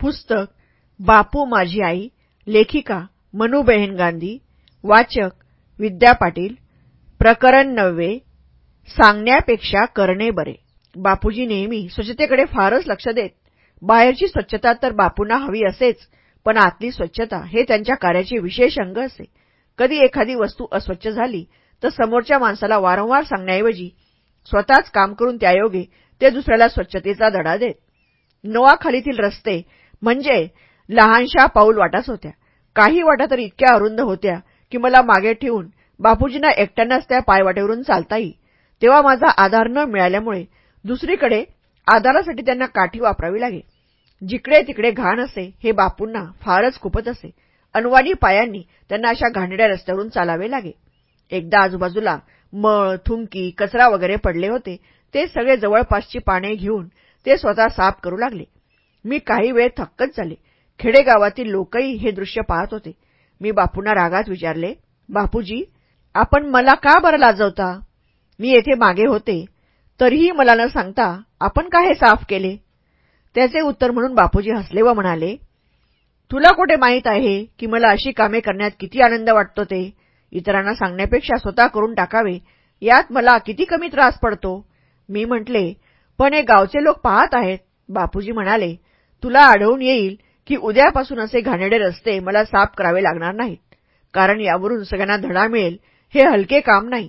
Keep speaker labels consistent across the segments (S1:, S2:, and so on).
S1: पुस्तक बापू माझी आई लेखिका मनुबेहन गांधी वाचक विद्या पाटील प्रकरण नववे सांगण्यापेक्षा करणे बरे. बापूजी नेहमी स्वच्छतेकडे फारच लक्ष देत. बाहेरची स्वच्छता तर बापूंना हवी असेच पण आतली स्वच्छता हे त्यांच्या कार्याचे विशेष अंग असे. कधी एखादी वस्तू अस्वच्छ झाली तर समोरच्या माणसाला वारंवार सांगण्याऐवजी स्वतःच काम करून त्यायोगे ते दुसऱ्याला स्वच्छतेचा धडा देत. नोआखालीतील रस्ते म्हणजे लहानशा पाऊल वाटाच होत्या. काही वाटा तर इतक्या अरुंद होत्या की मला मागे ठेवून बापूजींना एकट्यानाच त्या पायवाटेवरून चालता येई. तेव्हा माझा आधार न मिळाल्यामुळे दुसरीकडे आधारासाठी त्यांना काठी वापरावी लागे. जिकडे तिकडे घाण असे हे बापूंना फारच खूपच असे. अनवाणी पायांनी त्यांना अशा घाणेड्या रस्त्यावरून चालावे लागे. एकदा आजूबाजूला मळ थुंकी कचरा वगैरे पडले होते ते सगळे जवळपासची पाने घेऊन ते स्वतः साफ करू लागले. मी काही वेळ थक्कच झाले. खेडेगावातील लोकही हे दृश्य पाहत होते. मी बापूंना रागात विचारले बापूजी आपण मला का बरं लाजवता? मी येथे मागे होते. तरीही मला न सांगता आपण का हे साफ केले? त्याचे उत्तर म्हणून बापूजी हसले व म्हणाले तुला कुठे माहीत आहे की मला अशी कामे करण्यात किती आनंद वाटतो ते? इतरांना सांगण्यापेक्षा स्वतः करून टाकावे. यात मला किती कमी त्रास पडतो? मी म्हटले पण हे गावचे लोक पाहत आहेत. बापूजी म्हणाले तुला आढळून येईल की उद्यापासून असे घाणेडे रस्ते मला साफ करावे लागणार नाहीत. कारण यावरून सगळ्यांना धडा मिळेल हे हलके काम नाही.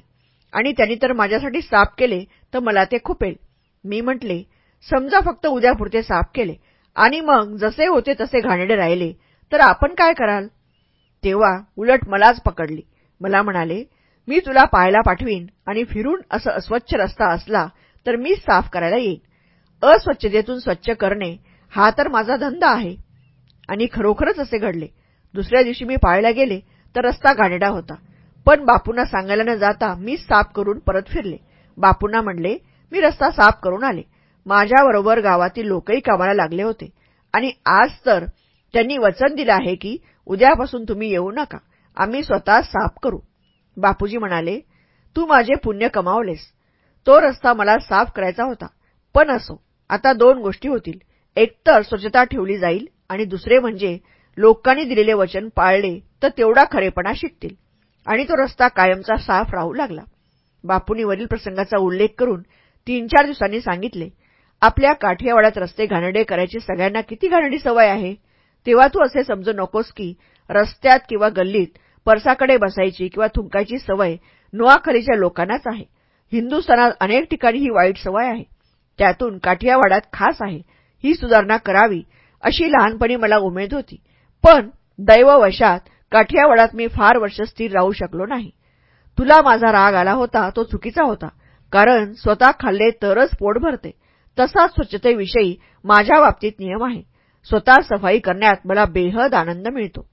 S1: आणि त्यांनी तर माझ्यासाठी साफ केले तर मला ते खुपेल. मी म्हटले समजा फक्त उद्यापुरते साफ केले. आणि मग जसे होते तसे घाणेडे राहिले. तर आपण काय कराल? तेव्हा उलट मलाच पकडली. मला म्हणाले मी तुला पाहायला पाठवीन आणि फिरून असं अस्वच्छ रस्ता असला तर मीच साफ करायला येईन. अस्वच्छतेतून स्वच्छ करणे हा तर माझा धंदा आहे. आणि खरोखरच असे घडले. दुसऱ्या दिवशी मी पाहायला गेले तर रस्ता घाणेडा होता. पण बापूंना सांगायला न जाता मीच साफ करून परत फिरले. बापूंना म्हणले मी रस्ता साफ करून आले. माझ्याबरोबर गावातील लोकही कामाला लागले होते. आणि आज तर त्यांनी वचन दिलं आहे की उद्यापासून तुम्ही येऊ नका. आम्ही स्वतः साफ करू. बापूजी म्हणाले तू माझे पुण्य कमावलेस. तो रस्ता मला साफ करायचा होता. पण असो आता दोन गोष्टी होतील. एकतर स्वच्छता ठेवली जाईल आणि दुसरे म्हणजे लोकांनी दिलेले वचन पाळले तर तेवढा खरेपणा शिकतील. आणि तो रस्ता कायमचा साफ राहू लागला. बापूंनी वरील प्रसंगाचा उल्लेख करून तीन चार दिवसांनी सांगितले आपल्या काठियावाड्यात रस्ते घाणडे करायची सगळ्यांना किती घाणडी सवय आहे? तेव्हा तू असे समजू नकोस की रस्त्यात किंवा गल्लीत परसाकडे बसायची किंवा थुंकायची सवय नुआखरीच्या लोकांनाच आहे. हिंदुस्थानात अनेक ठिकाणी ही वाईट सवय आहे. त्यातून काठियावाड्यात खास आहे. ही सुधारणा करावी अशी लहानपणी मला उमेद होती. पण दैववशात काठियावाडात मी फार वर्ष स्थिर राहू शकलो नाही. तुला माझा राग आला होता तो चुकीचा होता. कारण स्वतः खाल्ले तरच पोट भरते. तसाच स्वच्छतेविषयी माझ्या बाबतीत नियम आहे. स्वतः सफाई करण्यात मला बेहद आनंद मिळतो.